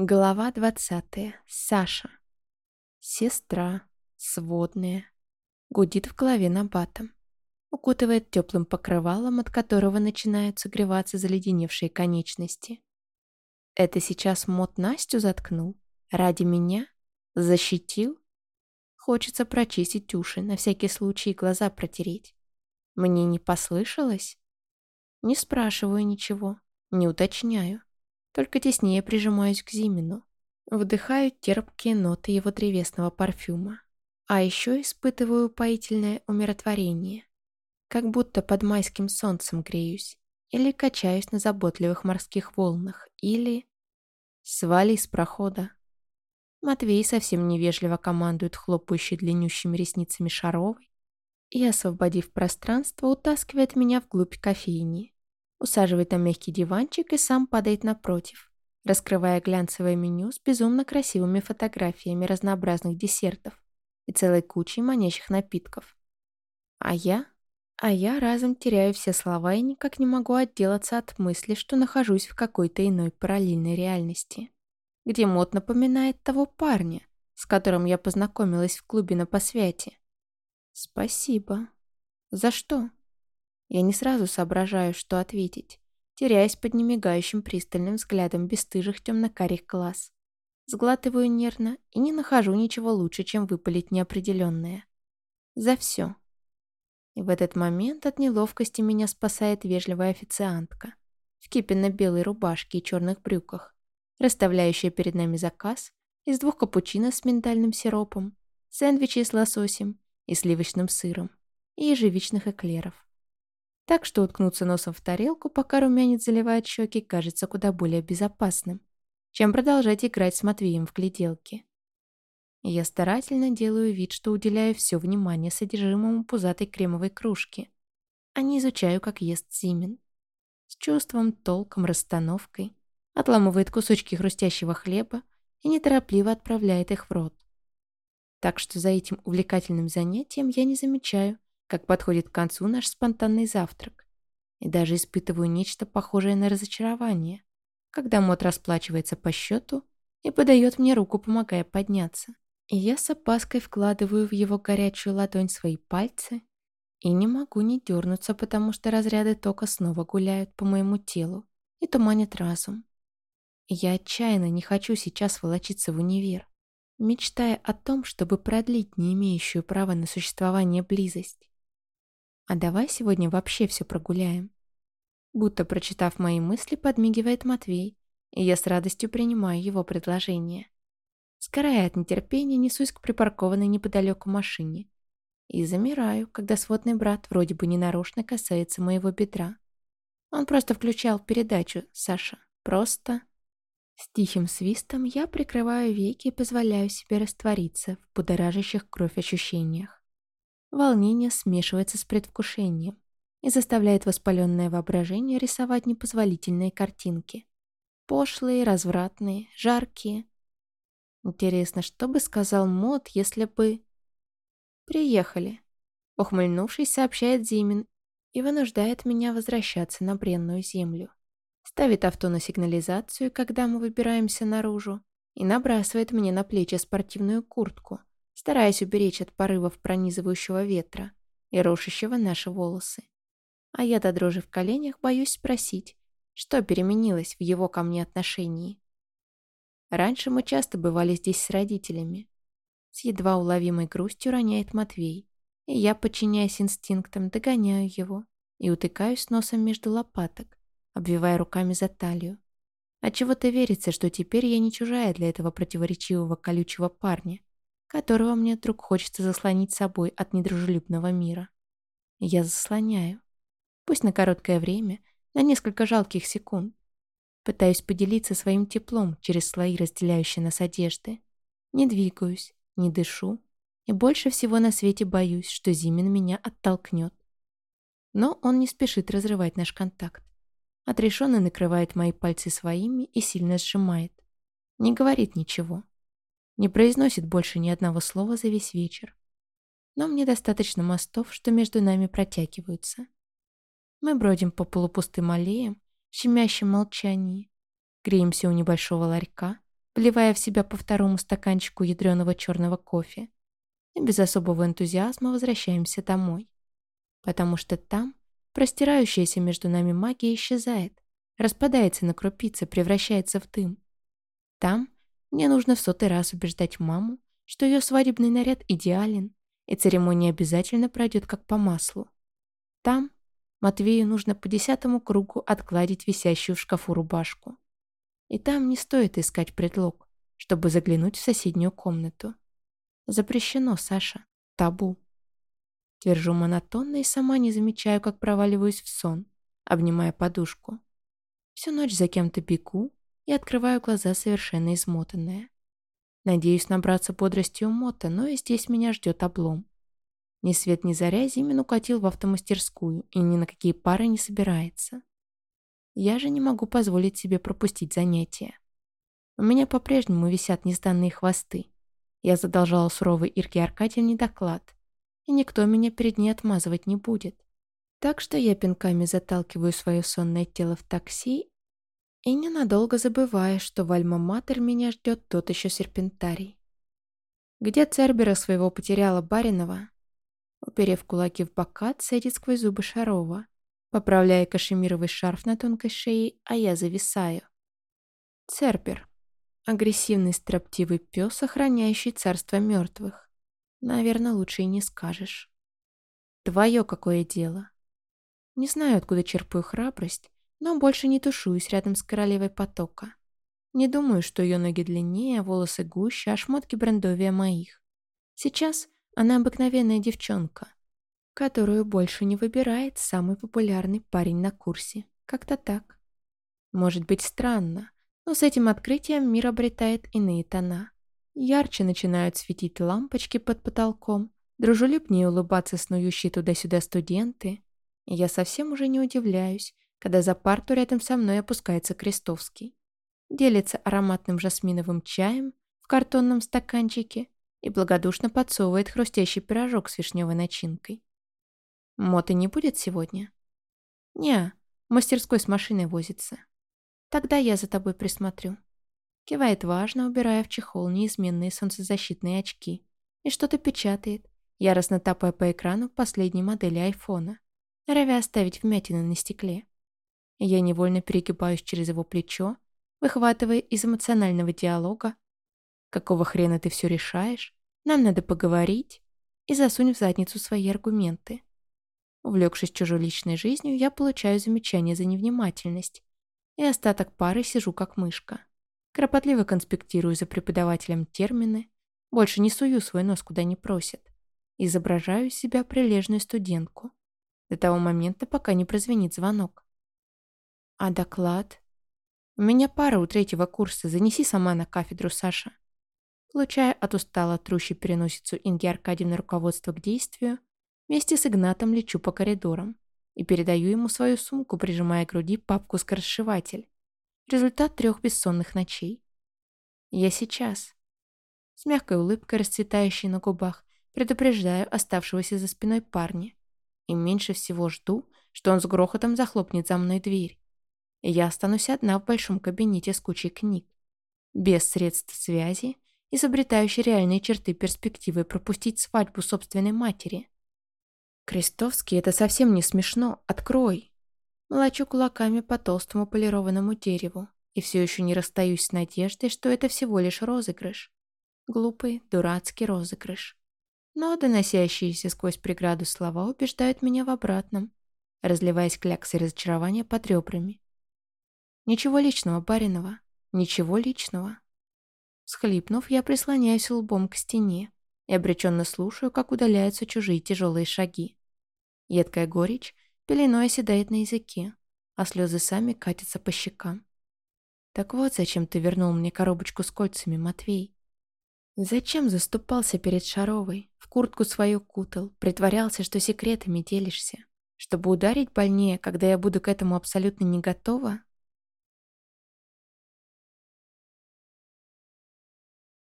Глава двадцатая. Саша. Сестра. Сводная. Гудит в голове на батом. Укутывает теплым покрывалом, от которого начинают согреваться заледеневшие конечности. Это сейчас мод Настю заткнул? Ради меня? Защитил? Хочется прочистить уши, на всякий случай глаза протереть. Мне не послышалось? Не спрашиваю ничего, не уточняю. Только теснее прижимаюсь к Зимину. Вдыхаю терпкие ноты его древесного парфюма. А еще испытываю упоительное умиротворение. Как будто под майским солнцем греюсь. Или качаюсь на заботливых морских волнах. Или... Свали с прохода. Матвей совсем невежливо командует хлопающей длиннющими ресницами Шаровой и, освободив пространство, утаскивает меня вглубь кофейни усаживает на мягкий диванчик и сам падает напротив, раскрывая глянцевое меню с безумно красивыми фотографиями разнообразных десертов и целой кучей манящих напитков. А я? А я разом теряю все слова и никак не могу отделаться от мысли, что нахожусь в какой-то иной параллельной реальности, где мод напоминает того парня, с которым я познакомилась в клубе на посвяти. Спасибо. За что? Я не сразу соображаю, что ответить, теряясь под немигающим пристальным взглядом бесстыжих темно-карих глаз. Сглатываю нервно и не нахожу ничего лучше, чем выпалить неопределенное. За все. И в этот момент от неловкости меня спасает вежливая официантка в кипенно-белой рубашке и черных брюках, расставляющая перед нами заказ из двух капучино с миндальным сиропом, сэндвичей с лососем и сливочным сыром и ежевичных эклеров. Так что уткнуться носом в тарелку, пока румянец заливает щеки, кажется куда более безопасным, чем продолжать играть с Матвеем в гляделки. Я старательно делаю вид, что уделяю все внимание содержимому пузатой кремовой кружки, а не изучаю, как ест Зимин. С чувством, толком, расстановкой отламывает кусочки хрустящего хлеба и неторопливо отправляет их в рот. Так что за этим увлекательным занятием я не замечаю, как подходит к концу наш спонтанный завтрак. И даже испытываю нечто похожее на разочарование, когда Мот расплачивается по счету и подает мне руку, помогая подняться. И я с опаской вкладываю в его горячую ладонь свои пальцы и не могу не дернуться, потому что разряды тока снова гуляют по моему телу и туманят разум. И я отчаянно не хочу сейчас волочиться в универ, мечтая о том, чтобы продлить не имеющую права на существование близость. А давай сегодня вообще все прогуляем. Будто прочитав мои мысли, подмигивает Матвей, и я с радостью принимаю его предложение. Сгорая от нетерпения, несусь к припаркованной неподалеку машине. И замираю, когда сводный брат вроде бы ненарочно касается моего бедра. Он просто включал передачу, Саша. Просто... С тихим свистом я прикрываю веки и позволяю себе раствориться в будоражащих кровь ощущениях. Волнение смешивается с предвкушением и заставляет воспаленное воображение рисовать непозволительные картинки. Пошлые, развратные, жаркие. Интересно, что бы сказал Мод, если бы... «Приехали», — ухмыльнувшись, сообщает Зимин и вынуждает меня возвращаться на бренную землю. Ставит авто на сигнализацию, когда мы выбираемся наружу, и набрасывает мне на плечи спортивную куртку, стараясь уберечь от порывов пронизывающего ветра и рушащего наши волосы. А я до дрожи в коленях боюсь спросить, что переменилось в его ко мне отношении. Раньше мы часто бывали здесь с родителями. С едва уловимой грустью роняет Матвей, и я, подчиняясь инстинктам, догоняю его и утыкаюсь носом между лопаток, обвивая руками за талию. Отчего-то верится, что теперь я не чужая для этого противоречивого колючего парня, которого мне вдруг хочется заслонить собой от недружелюбного мира. Я заслоняю. Пусть на короткое время, на несколько жалких секунд. Пытаюсь поделиться своим теплом через слои разделяющие нас одежды. Не двигаюсь, не дышу. И больше всего на свете боюсь, что Зимин меня оттолкнет. Но он не спешит разрывать наш контакт. Отрешенно накрывает мои пальцы своими и сильно сжимает. Не говорит ничего. Не произносит больше ни одного слова за весь вечер. Но мне достаточно мостов, что между нами протягиваются. Мы бродим по полупустым аллеям, в щемящем молчании, греемся у небольшого ларька, вливая в себя по второму стаканчику ядреного черного кофе. И без особого энтузиазма возвращаемся домой. Потому что там простирающаяся между нами магия исчезает, распадается на крупицы, превращается в дым. Там мне нужно в сотый раз убеждать маму, что ее свадебный наряд идеален, и церемония обязательно пройдет как по маслу. Там Матвею нужно по десятому кругу откладить висящую в шкафу рубашку. И там не стоит искать предлог, чтобы заглянуть в соседнюю комнату. Запрещено, Саша. Табу. Твержу монотонно и сама не замечаю, как проваливаюсь в сон, обнимая подушку. Всю ночь за кем-то бегу и открываю глаза совершенно измотанная. Надеюсь набраться бодрости у Мота, но и здесь меня ждет облом. Ни свет ни заря Зимин укатил в автомастерскую и ни на какие пары не собирается. Я же не могу позволить себе пропустить занятия. У меня по-прежнему висят незданные хвосты. Я задолжала суровой Ирке Аркадьевне доклад, и никто меня перед ней отмазывать не будет. Так что я пинками заталкиваю свое сонное тело в такси и ненадолго забываю, что в Альма-Матер меня ждет тот еще серпентарий. Где Цербера своего потеряла Баринова, Уперев кулаки в бока, цедит сквозь зубы Шарова, поправляя кашемировый шарф на тонкой шее, а я зависаю. Цербер. Агрессивный строптивый пес, охраняющий царство мертвых. Наверное, лучше и не скажешь. Твое какое дело. Не знаю, откуда черпаю храбрость, но больше не тушуюсь рядом с королевой потока. Не думаю, что ее ноги длиннее, волосы гуще, а шмотки брендовее моих. Сейчас она обыкновенная девчонка, которую больше не выбирает самый популярный парень на курсе. Как-то так. Может быть странно, но с этим открытием мир обретает иные тона. Ярче начинают светить лампочки под потолком, дружелюбнее улыбаться снующие туда-сюда студенты. Я совсем уже не удивляюсь, когда за парту рядом со мной опускается Крестовский. Делится ароматным жасминовым чаем в картонном стаканчике и благодушно подсовывает хрустящий пирожок с вишневой начинкой. Моты не будет сегодня? Не, в мастерской с машиной возится. Тогда я за тобой присмотрю. Кивает важно, убирая в чехол неизменные солнцезащитные очки. И что-то печатает, яростно тапая по экрану последней модели айфона, норовя оставить вмятины на стекле. Я невольно перегибаюсь через его плечо, выхватывая из эмоционального диалога Какого хрена ты все решаешь? Нам надо поговорить. И засунь в задницу свои аргументы. Увлекшись чужой личной жизнью, я получаю замечание за невнимательность. И остаток пары сижу как мышка. Кропотливо конспектирую за преподавателем термины. Больше не сую свой нос куда не просят. Изображаю из себя прилежную студентку. До того момента, пока не прозвенит звонок. А доклад? У меня пара у третьего курса. Занеси сама на кафедру, Саша. Получая от устало трущей переносицу Инги Аркадьевны руководство к действию, вместе с Игнатом лечу по коридорам и передаю ему свою сумку, прижимая к груди папку-скоросшиватель. Результат трех бессонных ночей. Я сейчас. С мягкой улыбкой, расцветающей на губах, предупреждаю оставшегося за спиной парня. И меньше всего жду, что он с грохотом захлопнет за мной дверь. Я останусь одна в большом кабинете с кучей книг. Без средств связи изобретающий реальные черты перспективы пропустить свадьбу собственной матери. «Крестовский, это совсем не смешно. Открой!» Молочу кулаками по толстому полированному дереву и все еще не расстаюсь с надеждой, что это всего лишь розыгрыш. Глупый, дурацкий розыгрыш. Но доносящиеся сквозь преграду слова убеждают меня в обратном, разливаясь кляксой разочарования под ребрами. Ничего личного, Баринова, ничего личного. Схлипнув, я прислоняюсь лбом к стене и обреченно слушаю, как удаляются чужие тяжелые шаги. Едкая горечь пеленой оседает на языке, а слезы сами катятся по щекам. Так вот, зачем ты вернул мне коробочку с кольцами, Матвей? Зачем заступался перед Шаровой, в куртку свою кутал, притворялся, что секретами делишься? Чтобы ударить больнее, когда я буду к этому абсолютно не готова?